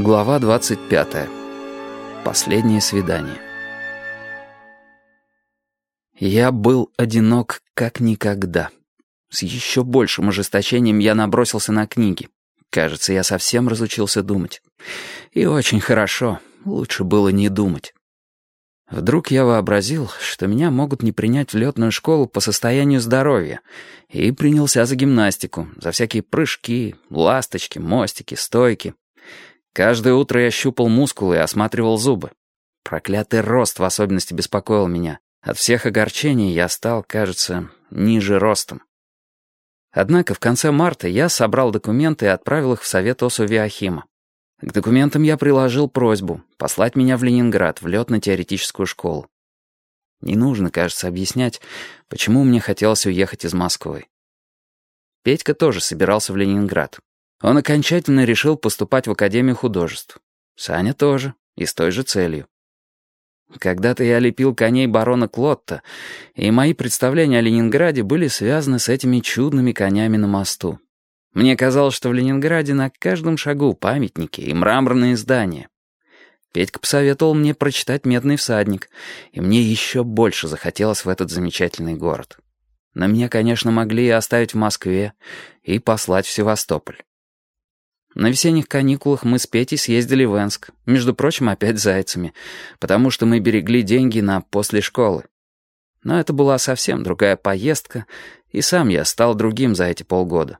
Глава 25. Последнее свидание. Я был одинок как никогда. С еще большим ожесточением я набросился на книги. Кажется, я совсем разучился думать. И очень хорошо, лучше было не думать. Вдруг я вообразил, что меня могут не принять в летную школу по состоянию здоровья, и принялся за гимнастику, за всякие прыжки, ласточки, мостики, стойки, Каждое утро я щупал мускулы и осматривал зубы. Проклятый рост в особенности беспокоил меня. От всех огорчений я стал, кажется, ниже ростом. Однако в конце марта я собрал документы и отправил их в совет ОСУ Виахима. К документам я приложил просьбу послать меня в Ленинград в летно-теоретическую школу. Не нужно, кажется, объяснять, почему мне хотелось уехать из Москвы. Петька тоже собирался в Ленинград. Он окончательно решил поступать в Академию художеств. Саня тоже, и с той же целью. Когда-то я лепил коней барона Клотта, и мои представления о Ленинграде были связаны с этими чудными конями на мосту. Мне казалось, что в Ленинграде на каждом шагу памятники и мраморные здания. Петька посоветовал мне прочитать «Медный всадник», и мне еще больше захотелось в этот замечательный город. На меня, конечно, могли и оставить в Москве, и послать в Севастополь. На весенних каникулах мы с Петей съездили в Энск, между прочим, опять зайцами, потому что мы берегли деньги на после школы. Но это была совсем другая поездка, и сам я стал другим за эти полгода.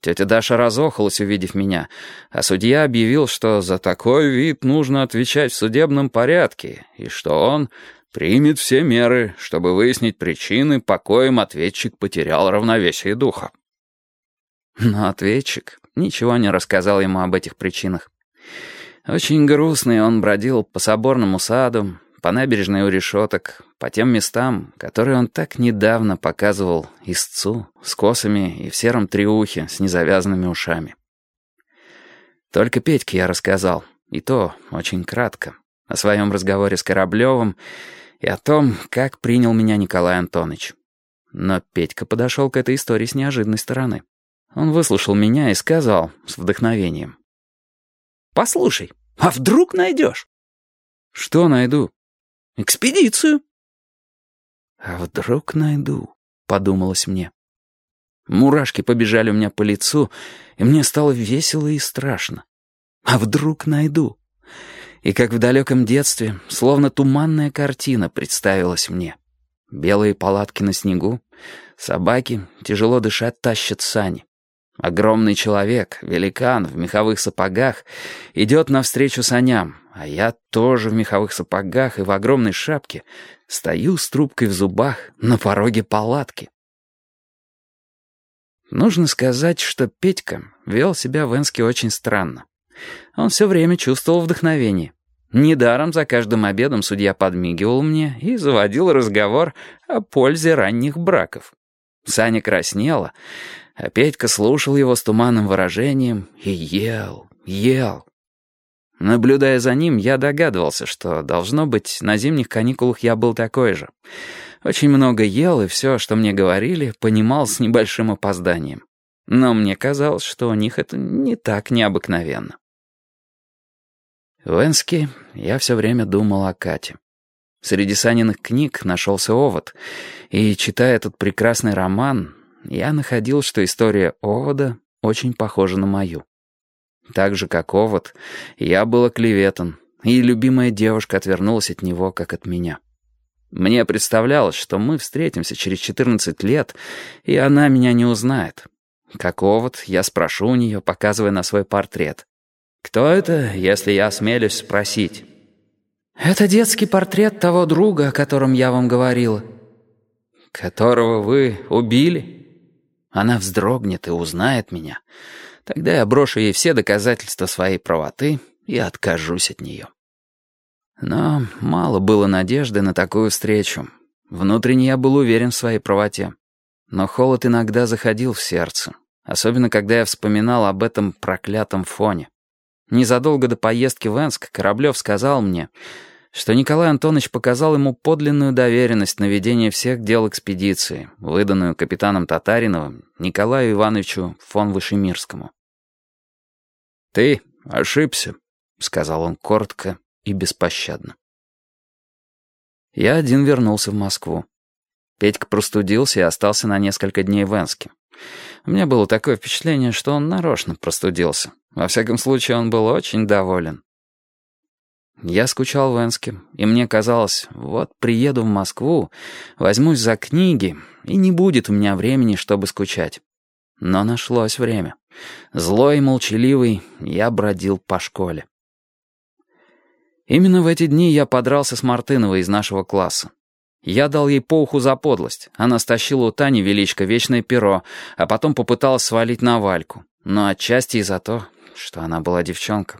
Тетя Даша разохалась, увидев меня, а судья объявил, что за такой вид нужно отвечать в судебном порядке, и что он примет все меры, чтобы выяснить причины, по коим ответчик потерял равновесие духа. Но ответчик ничего не рассказал ему об этих причинах. Очень грустный он бродил по соборному саду, по набережной у решеток, по тем местам, которые он так недавно показывал истцу с косами и в сером триухе с незавязанными ушами. Только Петьке я рассказал, и то очень кратко, о своем разговоре с Кораблевым и о том, как принял меня Николай Антонович. Но Петька подошел к этой истории с неожиданной стороны. Он выслушал меня и сказал с вдохновением. «Послушай, а вдруг найдешь?» «Что найду?» «Экспедицию». «А вдруг найду?» — подумалось мне. Мурашки побежали у меня по лицу, и мне стало весело и страшно. «А вдруг найду?» И как в далеком детстве, словно туманная картина представилась мне. Белые палатки на снегу, собаки, тяжело дышать, тащат сани. Огромный человек, великан в меховых сапогах, идет навстречу саням, а я тоже в меховых сапогах и в огромной шапке стою с трубкой в зубах на пороге палатки. Нужно сказать, что Петька вел себя в Энске очень странно. Он все время чувствовал вдохновение. Недаром за каждым обедом судья подмигивал мне и заводил разговор о пользе ранних браков. Саня краснела, а Петька слушал его с туманным выражением и ел, ел. Наблюдая за ним, я догадывался, что, должно быть, на зимних каникулах я был такой же. Очень много ел, и все, что мне говорили, понимал с небольшим опозданием. Но мне казалось, что у них это не так необыкновенно. В Энске я все время думал о Кате. Среди Саниных книг нашелся овод, и, читая этот прекрасный роман, я находил, что история Овода очень похожа на мою. Так же, как Овод, я был оклеветан, и любимая девушка отвернулась от него, как от меня. Мне представлялось, что мы встретимся через 14 лет, и она меня не узнает. Как Овод, я спрошу у нее, показывая на свой портрет. «Кто это, если я осмелюсь спросить?» «Это детский портрет того друга, о котором я вам говорила». «Которого вы убили?» Она вздрогнет и узнает меня. Тогда я брошу ей все доказательства своей правоты и откажусь от нее. Но мало было надежды на такую встречу. Внутренне я был уверен в своей правоте. Но холод иногда заходил в сердце, особенно когда я вспоминал об этом проклятом фоне. Незадолго до поездки в Энск Кораблев сказал мне, что Николай Антонович показал ему подлинную доверенность на ведение всех дел экспедиции, выданную капитаном Татариновым Николаю Ивановичу фон Вышемирскому. «Ты ошибся», — сказал он коротко и беспощадно. Я один вернулся в Москву. Петька простудился и остался на несколько дней в Энске. У меня было такое впечатление, что он нарочно простудился. Во всяком случае, он был очень доволен. Я скучал в Энске, и мне казалось, вот приеду в Москву, возьмусь за книги, и не будет у меня времени, чтобы скучать. Но нашлось время. Злой и молчаливый, я бродил по школе. Именно в эти дни я подрался с Мартыновой из нашего класса. Я дал ей по уху за подлость. Она стащила у Тани Величко вечное перо, а потом попыталась свалить на Вальку. Но отчасти и за то, что она была девчонка.